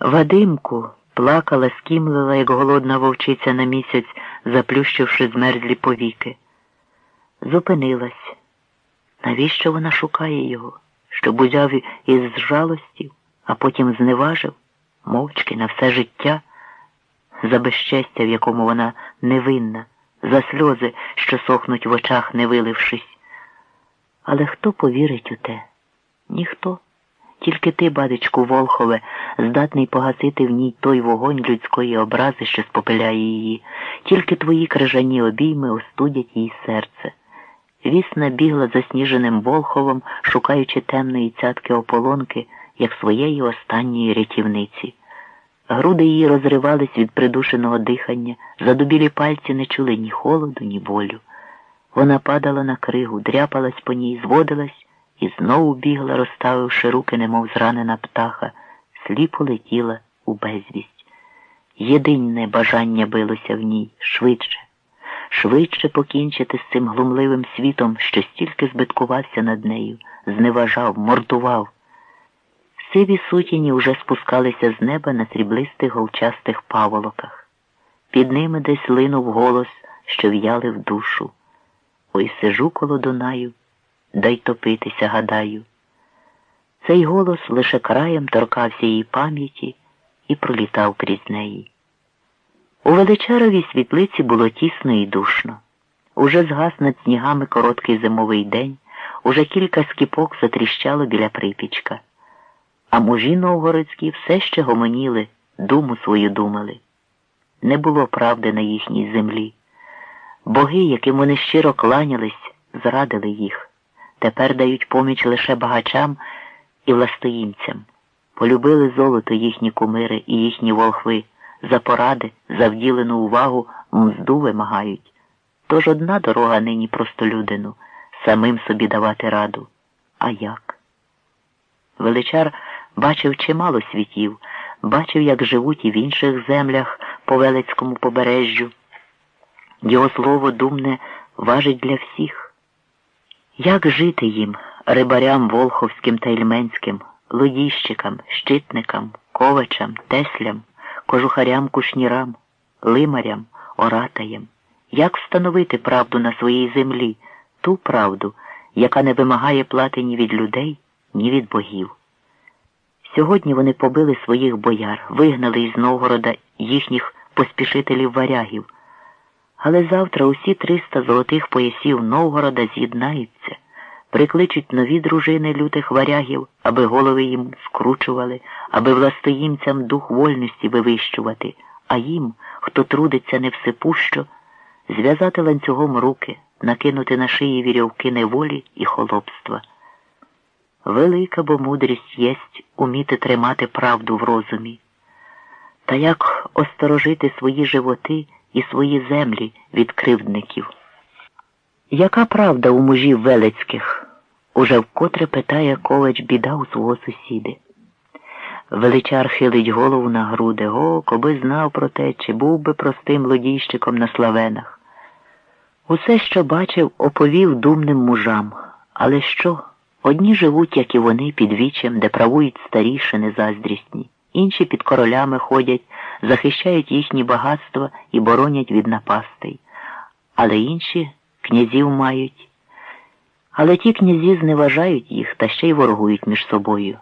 Вадимку плакала, скімлила, як голодна вовчиця на місяць, заплющивши змерзлі повіки. Зупинилась. Навіщо вона шукає його, щоб узяв із жалості, а потім зневажив, мовчки на все життя, за безчестя, в якому вона невинна, за сльози, що сохнуть в очах, не вилившись. Але хто повірить у те? Ніхто. Тільки ти, бадечку Волхове, здатний погасити в ній той вогонь людської образи, що спопиляє її, тільки твої крижані обійми остудять їй серце. Вісна бігла засніженим Волховом, шукаючи темної цятки ополонки, як своєї останньої рятівниці. Груди її розривались від придушеного дихання, задубілі пальці не чули ні холоду, ні болю. Вона падала на кригу, дряпалась по ній, зводилась і знову бігла, розставивши руки, немов зранена птаха, сліпо летіла у безвість. Єдине бажання билося в ній швидше, швидше покінчити з цим глумливим світом, що стільки збиткувався над нею, зневажав, мордував. Сиві сутіні уже спускалися з неба на сріблистих голчастих паволоках. Під ними десь линув голос, що в'яли в душу. Ой сижу коло Дунаю, дай топитися, гадаю. Цей голос лише краєм торкався її пам'яті і пролітав крізь неї. У величаровій світлиці було тісно і душно. Уже згас над снігами короткий зимовий день, уже кілька скіпок затріщало біля припічка. А мужі новгородські все ще гомоніли, думу свою думали. Не було правди на їхній землі. Боги, яким вони щиро кланялись, зрадили їх. Тепер дають поміч лише багачам і властоїмцям. Полюбили золото їхні кумири і їхні волхви, за поради, за вділену увагу мзду вимагають. Тож одна дорога нині простолюдину самим собі давати раду. А як? Величар бачив чимало світів, бачив, як живуть і в інших землях по Велецькому побережжю. Його слово думне важить для всіх. Як жити їм, рибарям волховським та ільменським, лодіщикам, щитникам, ковачам, теслям, кожухарям, кушнірам, лимарям, оратаям? Як встановити правду на своїй землі, ту правду, яка не вимагає плати ні від людей, ні від богів? Сьогодні вони побили своїх бояр, вигнали із Новгорода їхніх поспішителів варягів. Але завтра усі триста золотих поясів Новгорода з'єднаються, прикличуть нові дружини лютих варягів, аби голови їм скручували, аби властоїмцям дух вольності вивищувати, а їм, хто трудиться не всепущо, зв'язати ланцюгом руки, накинути на шиї вірьовки неволі і холопства. Велика бо мудрість єсть уміти тримати правду в розумі. Та як осторожити свої животи і свої землі від кривдників? Яка правда у мужів велецьких? Уже вкотре питає ковач біда у свого сусіди. Величар хилить голову на груди. О, коби знав про те, чи був би простим лодійщиком на славенах. Усе, що бачив, оповів думним мужам. Але що? Одні живуть, як і вони, під вічем, де правують старішини заздрісні, інші під королями ходять, захищають їхні багатства і боронять від напастей. Але інші князів мають. Але ті князі зневажають їх та ще й ворогують між собою.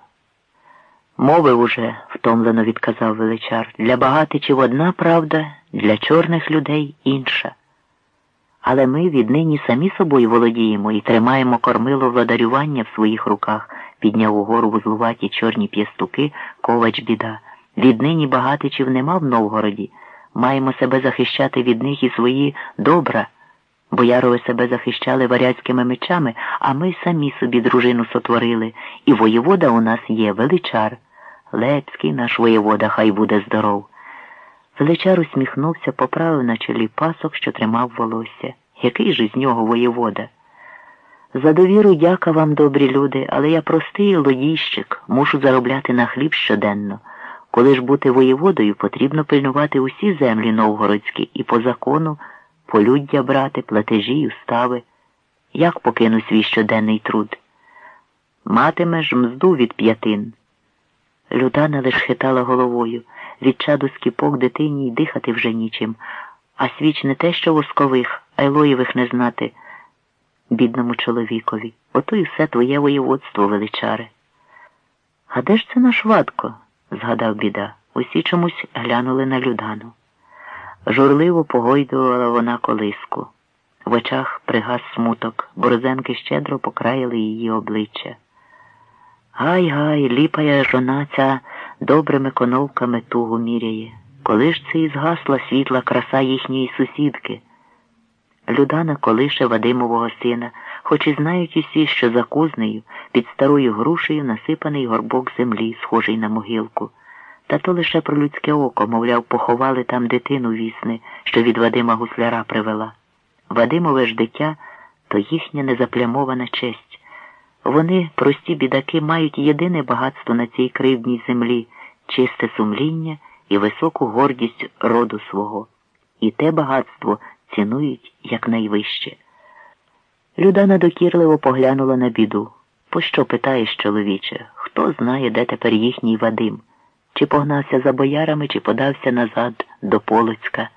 Мови уже, втомлено відказав величар, для багатичів одна правда, для чорних людей інша. Але ми віднині самі собою володіємо і тримаємо кормило владарювання в своїх руках, підняв угору вузлуваті чорні п'ястуки ковач біда. Віднині багатичів нема в Новгороді. Маємо себе захищати від них і свої добра. Боярови себе захищали варязькими мечами, а ми самі собі дружину сотворили, і воєвода у нас є величар. Лепський наш воєвода, хай буде здоров. Величар усміхнувся, поправив на чолі пасок, що тримав волосся. Який же з нього воєвода? За довіру дяка вам, добрі люди, але я простий лодійщик, мушу заробляти на хліб щоденно. Коли ж бути воєводою, потрібно пильнувати усі землі новгородські і по закону полюддя брати, платежі й устави. Як покину свій щоденний труд? Матимеш мзду від п'ятин. Людана лиш хитала головою. Від чаду скіпок дитині й дихати вже нічим, а свіч не те, що воскових, а й не знати бідному чоловікові. Ото й все твоє воєводство, величаре. А де ж це наш ватко? згадав біда. Усі чомусь глянули на Людану. Журливо погойдувала вона колиску. В очах пригас смуток, борзенки щедро покраїли її обличчя. Гай, гай, ліпая жона ця добрими коновками тугу міряє. Коли ж це і згасла світла краса їхньої сусідки? Людана колише Вадимового сина, хоч і знають усі, що за кузнею під старою грушею насипаний горбок землі, схожий на могилку. Та то лише про людське око, мовляв, поховали там дитину вісни, що від Вадима гусляра привела. Вадимове ж дитя то їхня незаплямована честь. Вони, прості бідаки, мають єдине багатство на цій кривдній землі чисте сумління і високу гордість роду свого. І те багатство цінують якнайвище. Людана докірливо поглянула на біду. Пощо питаєш, чоловіче? Хто знає, де тепер їхній Вадим? Чи погнався за боярами, чи подався назад до Полоцька?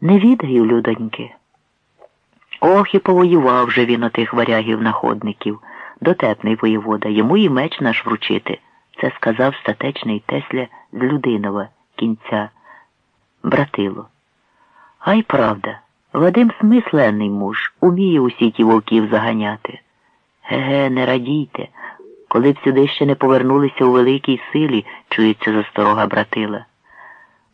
Не відаю, людоньки. Ох, і повоював же він отих варягів находників, дотепний воєвода, йому і меч наш вручити. Це сказав статечний Тесля з Людинова, кінця, братило. А правда, Вадим смисленний муж, уміє усі ті вовків заганяти. Ге-ге, не радійте, коли б сюди ще не повернулися у великій силі, чується засторога братила.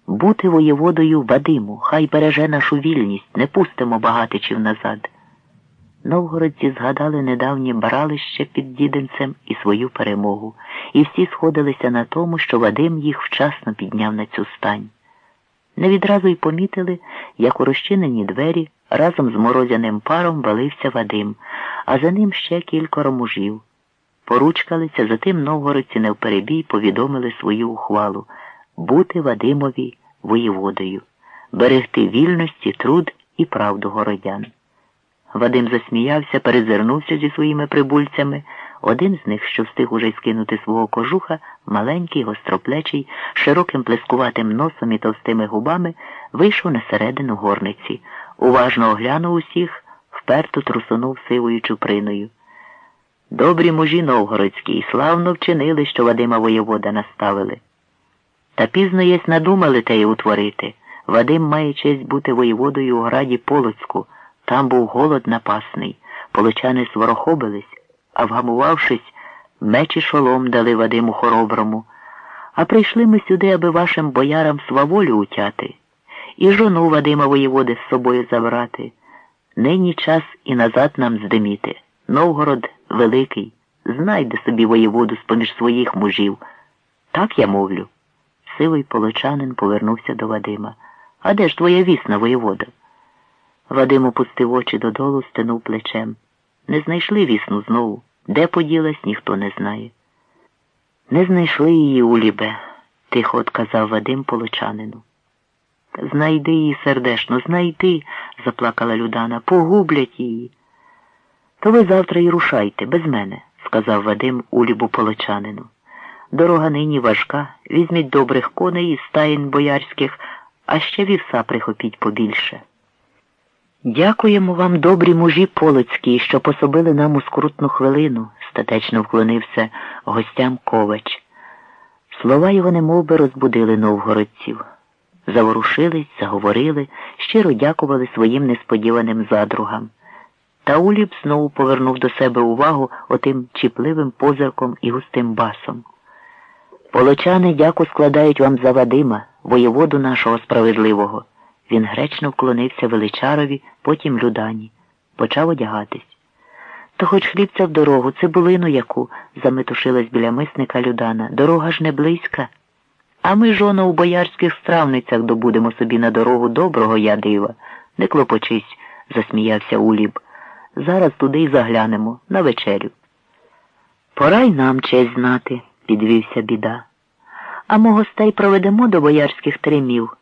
Бути воєводою Вадиму, хай береже нашу вільність, не пустимо багатичів назад. Новгородці згадали недавнє баралище під діденцем і свою перемогу, і всі сходилися на тому, що Вадим їх вчасно підняв на цю стань. Не відразу й помітили, як у розчинені двері разом з морозяним паром валився Вадим, а за ним ще кілька мужів. Поручкалися, затим новгородці невперебій повідомили свою ухвалу бути Вадимові воєводою, берегти вільності, труд і правду городян. Вадим засміявся, перезирнувся зі своїми прибульцями. Один з них, що встиг уже скинути свого кожуха, маленький, гостроплечий, широким плескуватим носом і товстими губами, вийшов на середину горниці, уважно оглянув усіх, вперто трусунув сивою чуприною. Добрі мужі новгородські, славно вчинили, що Вадима воєвода наставили. Та пізно єсть надумали те й утворити. Вадим має честь бути воєводою у граді Полоцьку. Там був голод напасний, полочани сворохобились а вгамувавшись, меч і шолом дали Вадиму хороброму. А прийшли ми сюди, аби вашим боярам сваволю утяти, і жону Вадима воєводи з собою забрати. Нині час і назад нам здиміти. Новгород великий, знайде собі воєводу з поміж своїх мужів. Так я мовлю. Сивий полочанин повернувся до Вадима. А де ж твоя вісна, воєвода? Вадим опустив очі додолу, стенув плечем. Не знайшли вісну знову. Де поділась, ніхто не знає. Не знайшли її у лібе, тихо отказав Вадим полочанину. Знайди її сердешно, знайди, заплакала Людана, погублять її. То ви завтра й рушайте, без мене, сказав Вадим улібу полочанину. Дорога нині важка, візьміть добрих коней із стаїн боярських, а ще вівса прихопіть побільше. Дякуємо вам, добрі мужі полоцькі, що пособили нам у скрутну хвилину, статечно вклонився гостям ковач. Слова його немов би розбудили новгородців. Заворушились, заговорили, щиро дякували своїм несподіваним задругам. Та Уліп знову повернув до себе увагу отим чіпливим позирком і густим басом. Полочани дяку складають вам за Вадима, воєводу нашого справедливого. Він гречно вклонився величарові, потім Людані, почав одягатись. То хоч хлібця в дорогу, цибулину яку, заметушилась біля мисника Людана. Дорога ж не близька. А ми, жоно, у боярських стравницях добудемо собі на дорогу доброго я дива. Не клопочись, засміявся Уліб. Зараз туди й заглянемо, на вечерю. Пора й нам честь знати, підвівся біда. А ми гостей проведемо до боярських теремів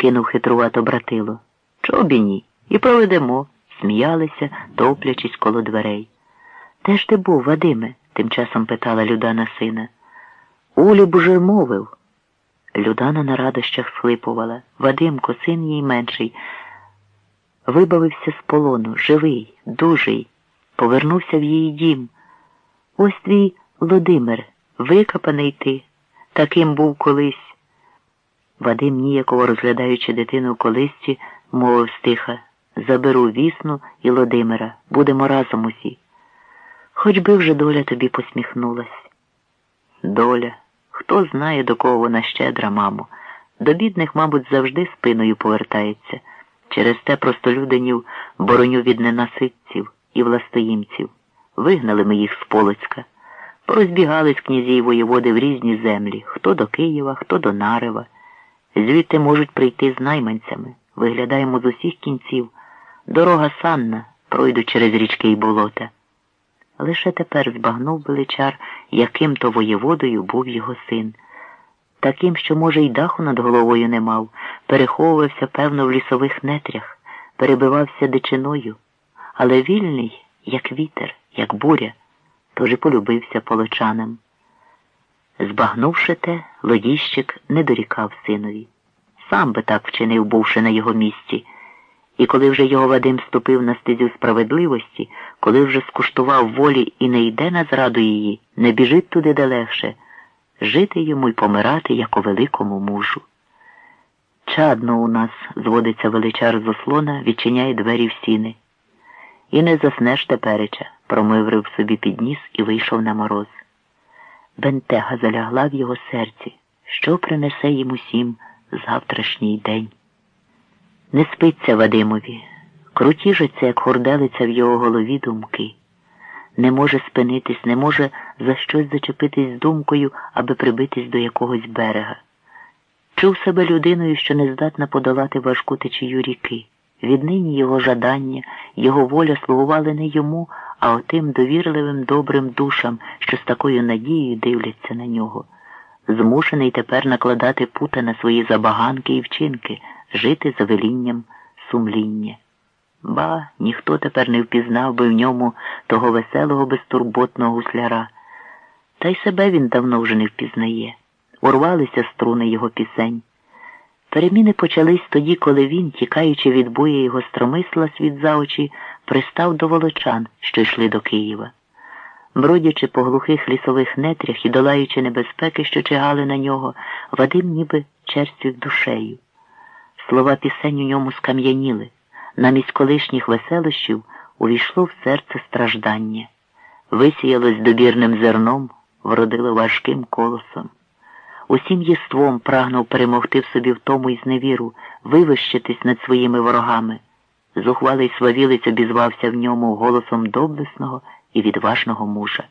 кинув хитрувато братило. Чого б і ні? І проведемо, сміялися, топлячись коло дверей. Де ж ти був, Вадиме? тим часом питала Людана сина. Улі б уже мовив. Людана на радощах схлипувала. Вадимко, син їй менший, вибавився з полону, живий, дужий, повернувся в її дім. Ось твій Володимир, викопаний ти, таким був колись. Вадим, ніяково розглядаючи дитину в колисці, мовив стиха Заберу вісну і Володимира, будемо разом усі. Хоч би вже доля тобі посміхнулась. Доля. Хто знає, до кого вона щедра, мамо. До бідних, мабуть, завжди спиною повертається. Через те простолюдинів бороню від ненаситців і властоїмців. Вигнали ми їх з Полоцька. Порозбігались князі й воєводи в різні землі, хто до Києва, хто до Нарева. Звідти можуть прийти з найманцями. Виглядаємо з усіх кінців. Дорога санна, пройду через річки й болота. Лише тепер збагнув величар, яким то воєводою був його син. Таким, що, може, й даху над головою не мав, переховувався, певно, в лісових нетрях, перебивався дичиною, але вільний, як вітер, як буря, тож і полюбився полочанам. Збагнувши те, лодіщик не дорікав синові. Сам би так вчинив, бувши на його місці. І коли вже його Вадим ступив на стезю справедливості, коли вже скуштував волі і не йде на зраду її, не біжить туди де легше, жити йому й помирати, як у великому мужу. Чадно у нас, зводиться величар з ослона, відчиняє двері в сіни. І не заснеш тепереча, промиврив собі підніс і вийшов на мороз. Бентега залягла в його серці, що принесе їм усім завтрашній день. Не спиться Вадимові, крутіжаться, як хорделиця в його голові думки. Не може спинитись, не може за щось зачепитись думкою, аби прибитись до якогось берега. Чув себе людиною, що не здатна подолати важку течію ріки. Віднині його жадання, його воля слугували не йому, а отим довірливим добрим душам, що з такою надією дивляться на нього. Змушений тепер накладати пута на свої забаганки і вчинки жити за велінням сумління. Ба, ніхто тепер не впізнав би в ньому того веселого, безтурботного гусляра. Та й себе він давно вже не впізнає. Урвалися струни його пісень. Переміни почались тоді, коли він, тікаючи від боя його стромисла світ за очі, пристав до волочан, що йшли до Києва. Бродячи по глухих лісових нетрях і долаючи небезпеки, що чигали на нього, Вадим ніби черствів душею. Слова пісень у ньому скам'яніли, намість колишніх веселощів увійшло в серце страждання, висіялось добірним зерном, вродило важким колосом. Усім єством прагнув перемогти в собі втому і зневіру, вивищитись над своїми ворогами. Зухвалий свавілець обізвався в ньому голосом доблесного і відважного мужа.